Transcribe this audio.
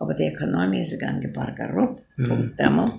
Aber die Ökonomie ist gegangen, Bargarup, Mhm. Punkt, damals.